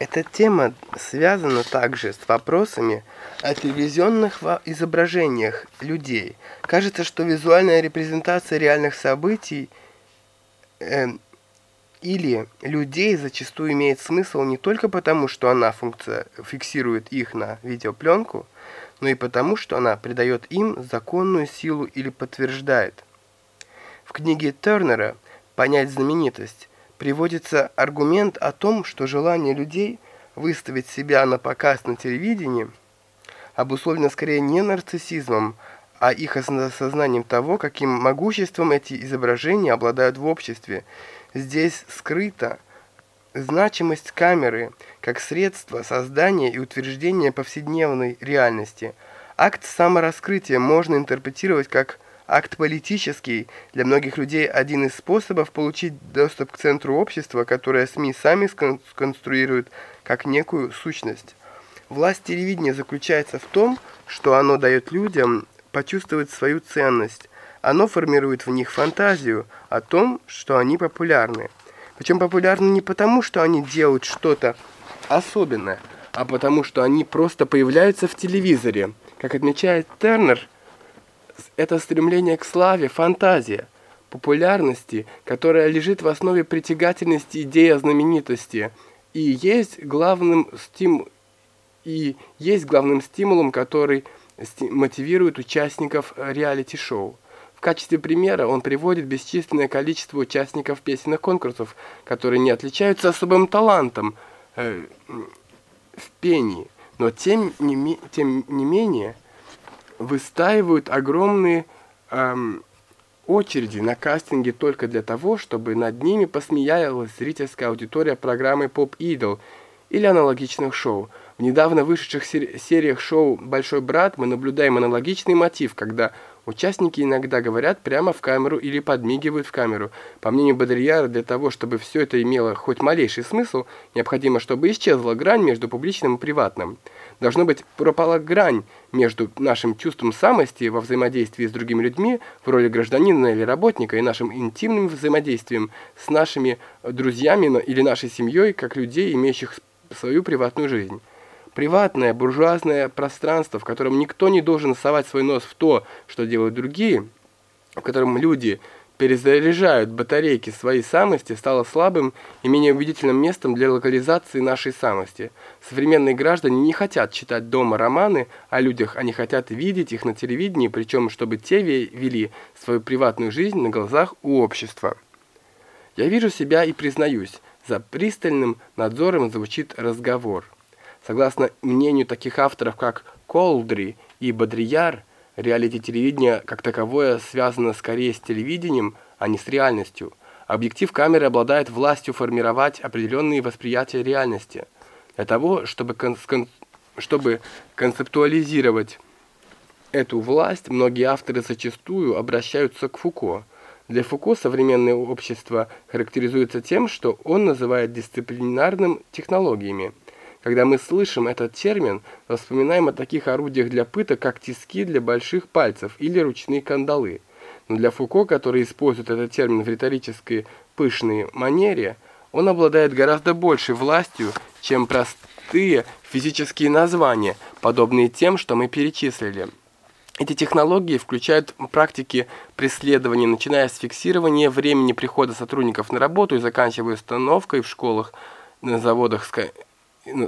Эта тема связана также с вопросами о телевизионных изображениях людей. Кажется, что визуальная репрезентация реальных событий э, или людей зачастую имеет смысл не только потому, что она функция, фиксирует их на видеопленку, но и потому, что она придает им законную силу или подтверждает. В книге Тернера «Понять знаменитость» приводится аргумент о том, что желание людей выставить себя на показ на телевидении обусловлено скорее не нарциссизмом, а их осознанием того, каким могуществом эти изображения обладают в обществе. Здесь скрыта значимость камеры как средство создания и утверждения повседневной реальности. Акт самораскрытия можно интерпретировать как Акт политический для многих людей один из способов получить доступ к центру общества, которое СМИ сами сконструируют как некую сущность. Власть телевидения заключается в том, что оно дает людям почувствовать свою ценность. Оно формирует в них фантазию о том, что они популярны. Причем популярны не потому, что они делают что-то особенное, а потому, что они просто появляются в телевизоре. Как отмечает Тернер, это стремление к славе, фантазия, популярности, которая лежит в основе притягательности идеи о знаменитости и есть главным стим и есть главным стимулом, который мотивирует участников реалити-шоу. В качестве примера он приводит бесчисленное количество участников песенных конкурсов, которые не отличаются особым талантом э, в пении, но тем не, тем не менее выстаивают огромные эм, очереди на кастинге только для того, чтобы над ними посмеялась зрительская аудитория программы Pop Idol или аналогичных шоу. В недавно вышедших сериях шоу «Большой брат» мы наблюдаем аналогичный мотив, когда Участники иногда говорят прямо в камеру или подмигивают в камеру. По мнению Бодрияра, для того, чтобы все это имело хоть малейший смысл, необходимо, чтобы исчезла грань между публичным и приватным. Должно быть пропала грань между нашим чувством самости во взаимодействии с другими людьми в роли гражданина или работника и нашим интимным взаимодействием с нашими друзьями или нашей семьей, как людей, имеющих свою приватную жизнь. Приватное буржуазное пространство, в котором никто не должен совать свой нос в то, что делают другие, в котором люди перезаряжают батарейки своей самости, стало слабым и менее убедительным местом для локализации нашей самости. Современные граждане не хотят читать дома романы о людях, они хотят видеть их на телевидении, причем чтобы те вели свою приватную жизнь на глазах у общества. Я вижу себя и признаюсь, за пристальным надзором звучит разговор. Согласно мнению таких авторов, как Колдри и Бодрияр, реалити-телевидение как таковое связано скорее с телевидением, а не с реальностью. Объектив камеры обладает властью формировать определенные восприятия реальности. Для того, чтобы, кон чтобы концептуализировать эту власть, многие авторы зачастую обращаются к Фуко. Для Фуко современное общество характеризуется тем, что он называет дисциплинарным технологиями – когда мы слышим этот термин, вспоминаем о таких орудиях для пыток, как тиски для больших пальцев или ручные кандалы. Но для Фуко, который использует этот термин в риторической пышной манере, он обладает гораздо большей властью, чем простые физические названия, подобные тем, что мы перечислили. Эти технологии включают практики преследования, начиная с фиксирования времени прихода сотрудников на работу и заканчивая установкой в школах, на заводах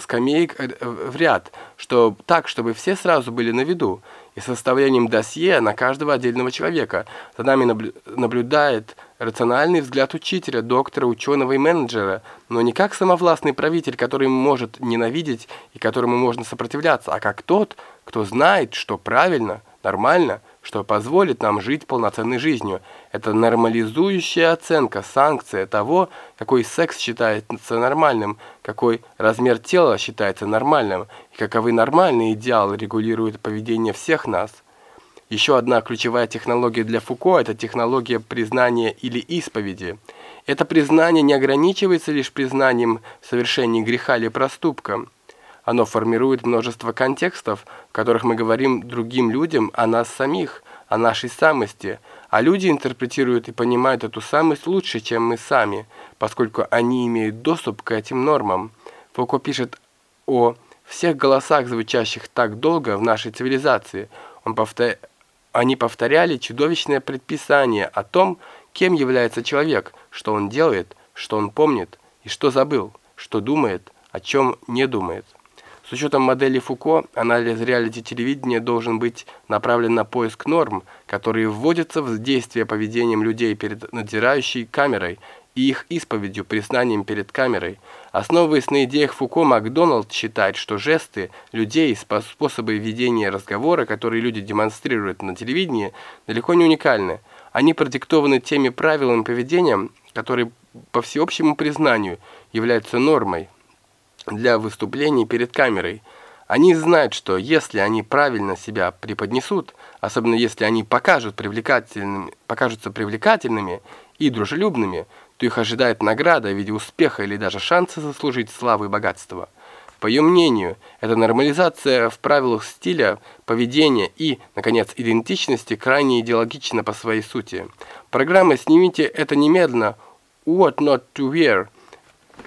скамеек э, в ряд, что, так, чтобы все сразу были на виду, и составлением досье на каждого отдельного человека. За нами наблюдает рациональный взгляд учителя, доктора, ученого и менеджера, но не как самовластный правитель, который может ненавидеть и которому можно сопротивляться, а как тот, кто знает, что правильно, нормально – что позволит нам жить полноценной жизнью. Это нормализующая оценка, санкция того, какой секс считается нормальным, какой размер тела считается нормальным, и каковы нормальные идеалы регулируют поведение всех нас. Еще одна ключевая технология для Фуко – это технология признания или исповеди. Это признание не ограничивается лишь признанием совершения греха или проступка. Оно формирует множество контекстов, в которых мы говорим другим людям о нас самих, о нашей самости, а люди интерпретируют и понимают эту самость лучше, чем мы сами, поскольку они имеют доступ к этим нормам. Фуко пишет о всех голосах, звучащих так долго в нашей цивилизации. Он повтор... Они повторяли чудовищное предписание о том, кем является человек, что он делает, что он помнит и что забыл, что думает, о чем не думает. С учетом модели Фуко, анализ реалити-телевидения должен быть направлен на поиск норм, которые вводятся в действие поведением людей перед надзирающей камерой и их исповедью, признанием перед камерой. Основываясь на идеях Фуко, Макдоналд считает, что жесты людей, способы ведения разговора, которые люди демонстрируют на телевидении, далеко не уникальны. Они продиктованы теми правилами поведения, которые по всеобщему признанию являются нормой для выступлений перед камерой. Они знают, что если они правильно себя преподнесут, особенно если они покажут привлекательными, покажутся привлекательными и дружелюбными, то их ожидает награда в виде успеха или даже шанса заслужить славу и богатство. По ее мнению, эта нормализация в правилах стиля, поведения и, наконец, идентичности крайне идеологична по своей сути. Программа «Снимите это немедленно» «What not to wear»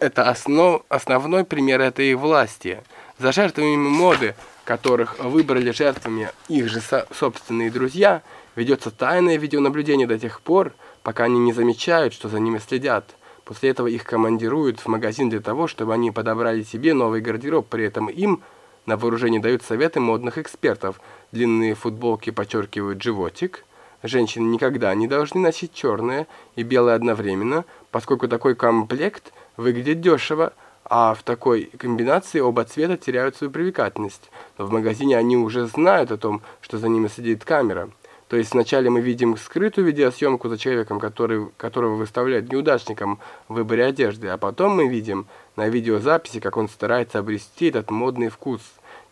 это основ, основной пример этой власти. За жертвами моды, которых выбрали жертвами их же со собственные друзья, ведется тайное видеонаблюдение до тех пор, пока они не замечают, что за ними следят. После этого их командируют в магазин для того, чтобы они подобрали себе новый гардероб, при этом им на вооружение дают советы модных экспертов. Длинные футболки подчеркивают животик. Женщины никогда не должны носить черное и белое одновременно, поскольку такой комплект – выглядит дешево, а в такой комбинации оба цвета теряют свою привлекательность. Но в магазине они уже знают о том, что за ними сидит камера. То есть вначале мы видим скрытую видеосъемку за человеком, который, которого выставляют неудачником в выборе одежды, а потом мы видим на видеозаписи, как он старается обрести этот модный вкус.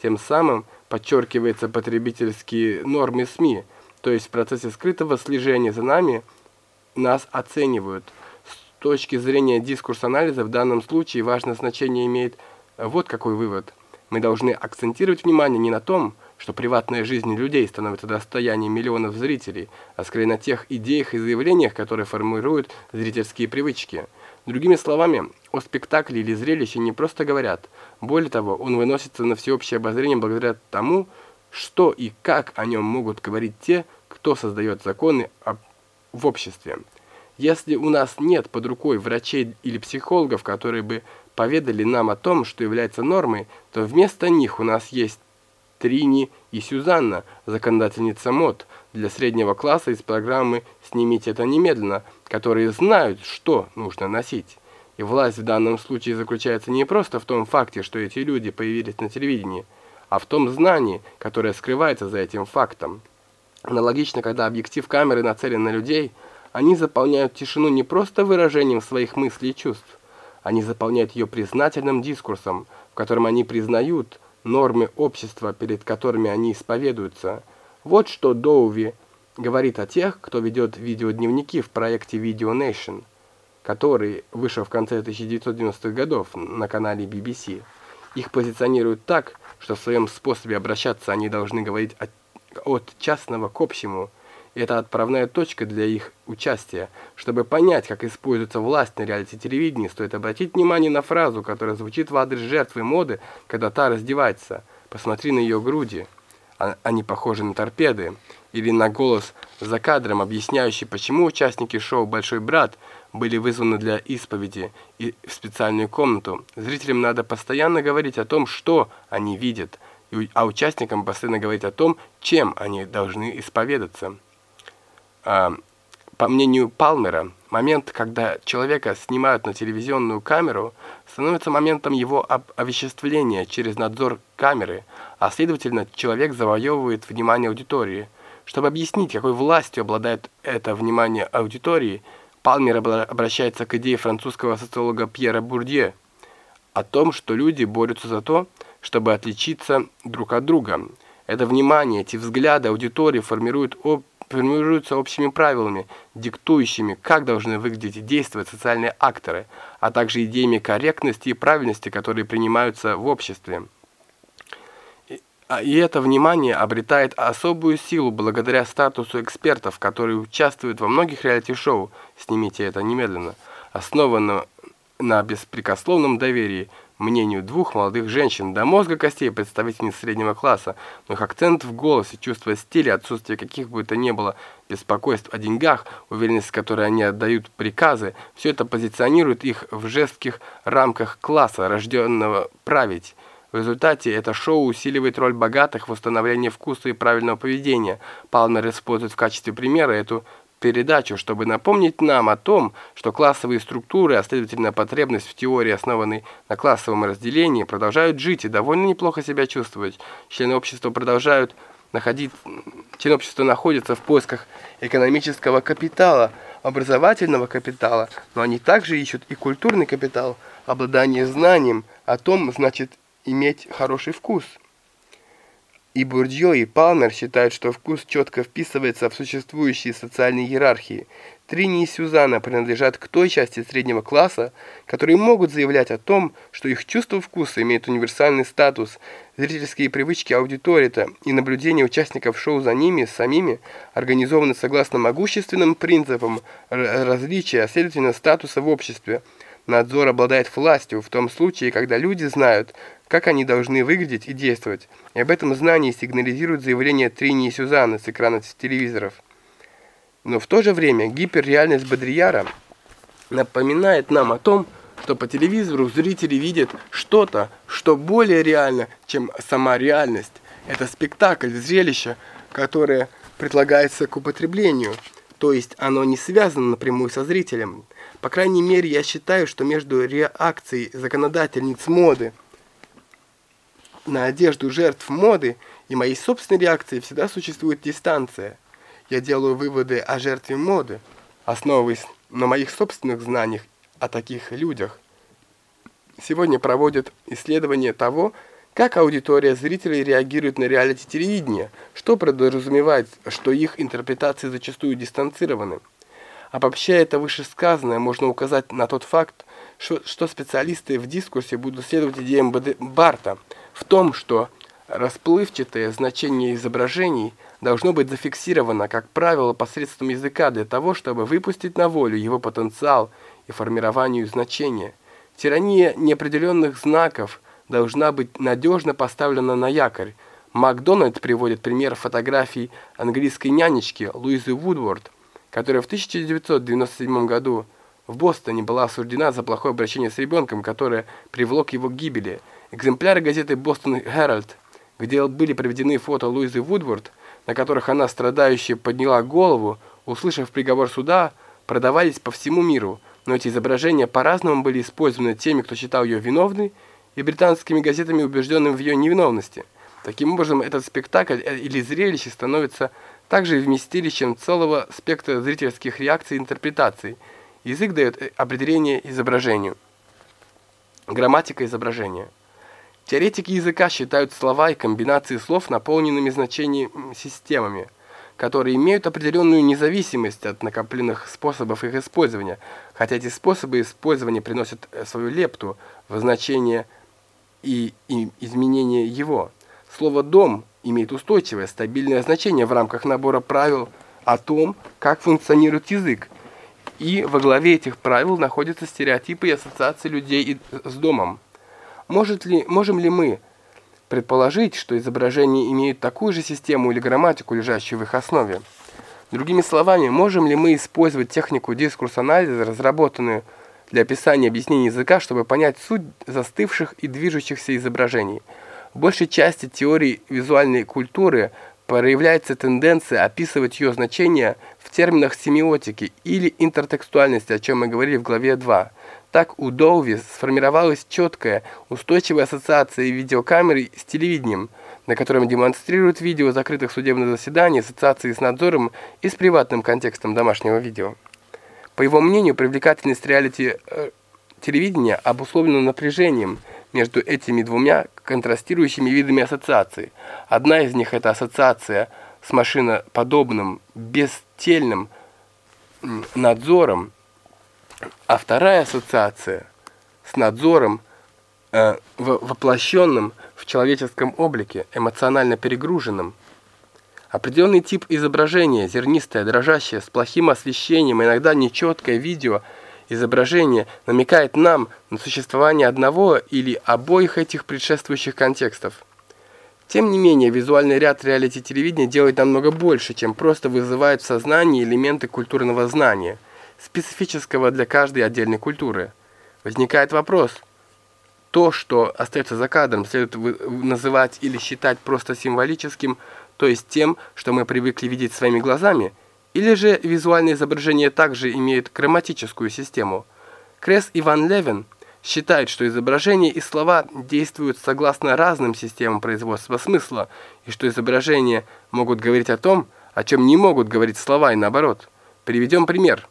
Тем самым подчеркивается потребительские нормы СМИ, то есть в процессе скрытого слежения за нами нас оценивают – точки зрения дискурс-анализа в данном случае важное значение имеет вот какой вывод. Мы должны акцентировать внимание не на том, что приватная жизнь людей становится достоянием миллионов зрителей, а скорее на тех идеях и заявлениях, которые формируют зрительские привычки. Другими словами, о спектакле или зрелище не просто говорят. Более того, он выносится на всеобщее обозрение благодаря тому, что и как о нем могут говорить те, кто создает законы в обществе. Если у нас нет под рукой врачей или психологов, которые бы поведали нам о том, что является нормой, то вместо них у нас есть Трини и Сюзанна, законодательница мод для среднего класса из программы «Снимите это немедленно», которые знают, что нужно носить. И власть в данном случае заключается не просто в том факте, что эти люди появились на телевидении, а в том знании, которое скрывается за этим фактом. Аналогично, когда объектив камеры нацелен на людей – они заполняют тишину не просто выражением своих мыслей и чувств. Они заполняют ее признательным дискурсом, в котором они признают нормы общества, перед которыми они исповедуются. Вот что Доуви говорит о тех, кто ведет видеодневники в проекте Video Nation, который вышел в конце 1990-х годов на канале BBC. Их позиционируют так, что в своем способе обращаться они должны говорить от, от частного к общему – это отправная точка для их участия. Чтобы понять, как используется власть на реалити-телевидении, стоит обратить внимание на фразу, которая звучит в адрес жертвы моды, когда та раздевается. Посмотри на ее груди. А, они похожи на торпеды. Или на голос за кадром, объясняющий, почему участники шоу «Большой брат» были вызваны для исповеди и в специальную комнату. Зрителям надо постоянно говорить о том, что они видят, а участникам постоянно говорить о том, чем они должны исповедаться. А, по мнению Палмера, момент, когда человека снимают на телевизионную камеру, становится моментом его овеществления через надзор камеры, а следовательно, человек завоевывает внимание аудитории. Чтобы объяснить, какой властью обладает это внимание аудитории, Палмер обращается к идее французского социолога Пьера Бурдье о том, что люди борются за то, чтобы отличиться друг от друга. Это внимание, эти взгляды аудитории формируют об формируются общими правилами, диктующими, как должны выглядеть и действовать социальные акторы, а также идеями корректности и правильности, которые принимаются в обществе. И, а, это внимание обретает особую силу благодаря статусу экспертов, которые участвуют во многих реалити-шоу «Снимите это немедленно», основанного на беспрекословном доверии, мнению двух молодых женщин, до мозга костей представительниц среднего класса, но их акцент в голосе, чувство стиля, отсутствие каких бы то ни было беспокойств о деньгах, уверенность, с которой они отдают приказы, все это позиционирует их в жестких рамках класса, рожденного править. В результате это шоу усиливает роль богатых в установлении вкуса и правильного поведения. Палмер использует в качестве примера эту передачу, чтобы напомнить нам о том, что классовые структуры, а следовательно потребность в теории, основанной на классовом разделении, продолжают жить и довольно неплохо себя чувствовать. Члены общества продолжают находить, члены общества находятся в поисках экономического капитала, образовательного капитала, но они также ищут и культурный капитал, обладание знанием о том, значит, иметь хороший вкус. И Бурдье, и Палмер считают, что вкус четко вписывается в существующие социальные иерархии. Трини и Сюзанна принадлежат к той части среднего класса, которые могут заявлять о том, что их чувство вкуса имеет универсальный статус, зрительские привычки аудитории и наблюдения участников шоу за ними самими организованы согласно могущественным принципам различия, а следовательно статуса в обществе. Надзор обладает властью в том случае, когда люди знают, как они должны выглядеть и действовать. И об этом знании сигнализирует заявление Трини и Сюзанны с экранов телевизоров. Но в то же время гиперреальность Бодрияра напоминает нам о том, что по телевизору зрители видят что-то, что более реально, чем сама реальность. Это спектакль, зрелище, которое предлагается к употреблению, то есть оно не связано напрямую со зрителем. По крайней мере, я считаю, что между реакцией законодательниц моды на одежду жертв моды и моей собственной реакцией всегда существует дистанция. Я делаю выводы о жертве моды, основываясь на моих собственных знаниях о таких людях. Сегодня проводят исследование того, как аудитория зрителей реагирует на реалити-телевидение, что подразумевает, что их интерпретации зачастую дистанцированы. Обобщая это вышесказанное, можно указать на тот факт, что, что специалисты в дискурсе будут следовать идеям Барта в том, что расплывчатое значение изображений должно быть зафиксировано, как правило, посредством языка для того, чтобы выпустить на волю его потенциал и формированию значения. Тирания неопределенных знаков должна быть надежно поставлена на якорь. Макдональд приводит пример фотографий английской нянечки Луизы Вудворд, которая в 1997 году в Бостоне была осуждена за плохое обращение с ребенком, которое привело к его гибели. Экземпляры газеты «Бостон Herald, где были приведены фото Луизы Вудворд, на которых она, страдающая, подняла голову, услышав приговор суда, продавались по всему миру, но эти изображения по-разному были использованы теми, кто считал ее виновной, и британскими газетами, убежденными в ее невиновности. Таким образом, этот спектакль э, или зрелище становится также вместилищем целого спектра зрительских реакций и интерпретаций. Язык дает э, определение изображению. Грамматика изображения. Теоретики языка считают слова и комбинации слов наполненными значениями системами, которые имеют определенную независимость от накопленных способов их использования, хотя эти способы использования приносят э, свою лепту в значение и, и изменение его. Слово «дом» имеет устойчивое, стабильное значение в рамках набора правил о том, как функционирует язык. И во главе этих правил находятся стереотипы и ассоциации людей с домом. Может ли, можем ли мы предположить, что изображения имеют такую же систему или грамматику, лежащую в их основе? Другими словами, можем ли мы использовать технику дискурс-анализа, разработанную для описания объяснения языка, чтобы понять суть застывших и движущихся изображений – в большей части теории визуальной культуры проявляется тенденция описывать ее значение в терминах семиотики или интертекстуальности, о чем мы говорили в главе 2. Так у Доуви сформировалась четкая, устойчивая ассоциация видеокамеры с телевидением, на котором демонстрируют видео закрытых судебных заседаний, ассоциации с надзором и с приватным контекстом домашнего видео. По его мнению, привлекательность реалити э, телевидения обусловлена напряжением – между этими двумя контрастирующими видами ассоциаций. Одна из них – это ассоциация с машиноподобным, бестельным надзором, а вторая ассоциация с надзором, э, воплощенным в человеческом облике, эмоционально перегруженным. Определенный тип изображения, зернистое, дрожащее, с плохим освещением, иногда нечеткое видео – изображение намекает нам на существование одного или обоих этих предшествующих контекстов. Тем не менее, визуальный ряд реалити-телевидения делает намного больше, чем просто вызывает в сознании элементы культурного знания, специфического для каждой отдельной культуры. Возникает вопрос, то, что остается за кадром, следует называть или считать просто символическим, то есть тем, что мы привыкли видеть своими глазами, или же визуальное изображение также имеет грамматическую систему. Кресс и Ван Левен – считает, что изображения и слова действуют согласно разным системам производства смысла, и что изображения могут говорить о том, о чем не могут говорить слова и наоборот. Приведем пример.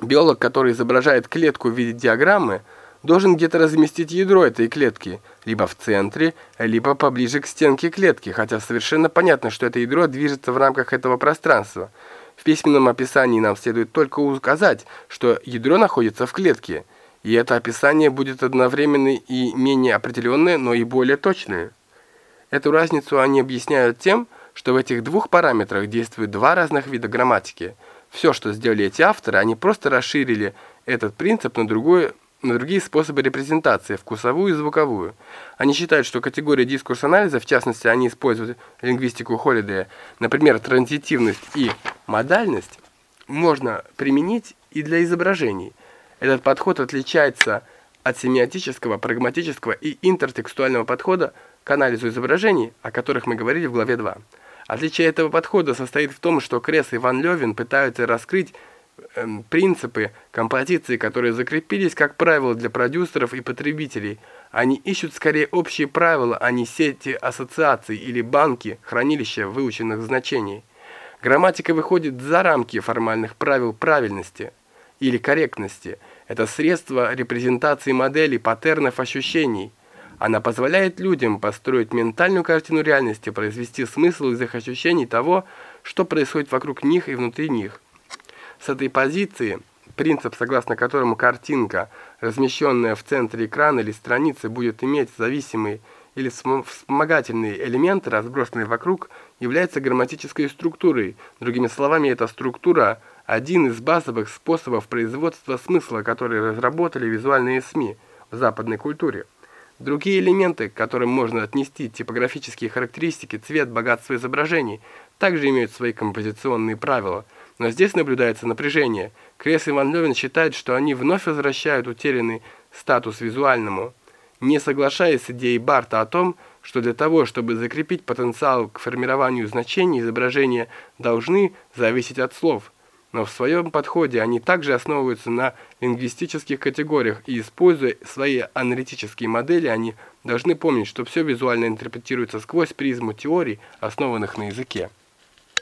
Биолог, который изображает клетку в виде диаграммы, должен где-то разместить ядро этой клетки, либо в центре, либо поближе к стенке клетки, хотя совершенно понятно, что это ядро движется в рамках этого пространства. В письменном описании нам следует только указать, что ядро находится в клетке – и это описание будет одновременно и менее определенное, но и более точное. Эту разницу они объясняют тем, что в этих двух параметрах действуют два разных вида грамматики. Все, что сделали эти авторы, они просто расширили этот принцип на, другое, на другие способы репрезентации, вкусовую и звуковую. Они считают, что категория дискурс-анализа, в частности, они используют лингвистику Холидея, например, транзитивность и модальность, можно применить и для изображений – этот подход отличается от семиотического, прагматического и интертекстуального подхода к анализу изображений, о которых мы говорили в главе 2. Отличие этого подхода состоит в том, что Кресс и Ван Левин пытаются раскрыть принципы композиции, которые закрепились как правило для продюсеров и потребителей. Они ищут скорее общие правила, а не сети ассоциаций или банки, хранилища выученных значений. Грамматика выходит за рамки формальных правил правильности или корректности – это средство репрезентации моделей, паттернов ощущений. Она позволяет людям построить ментальную картину реальности, произвести смысл из их ощущений того, что происходит вокруг них и внутри них. С этой позиции принцип, согласно которому картинка, размещенная в центре экрана или страницы, будет иметь зависимые или вспомогательные элементы, разбросанные вокруг, является грамматической структурой. Другими словами, эта структура – один из базовых способов производства смысла, которые разработали визуальные СМИ в западной культуре. Другие элементы, к которым можно отнести типографические характеристики, цвет, богатство изображений, также имеют свои композиционные правила. Но здесь наблюдается напряжение. Кресс и Ван Левен считают, что они вновь возвращают утерянный статус визуальному, не соглашаясь с идеей Барта о том, что для того, чтобы закрепить потенциал к формированию значений, изображения должны зависеть от слов – но в своем подходе они также основываются на лингвистических категориях и, используя свои аналитические модели, они должны помнить, что все визуально интерпретируется сквозь призму теорий, основанных на языке.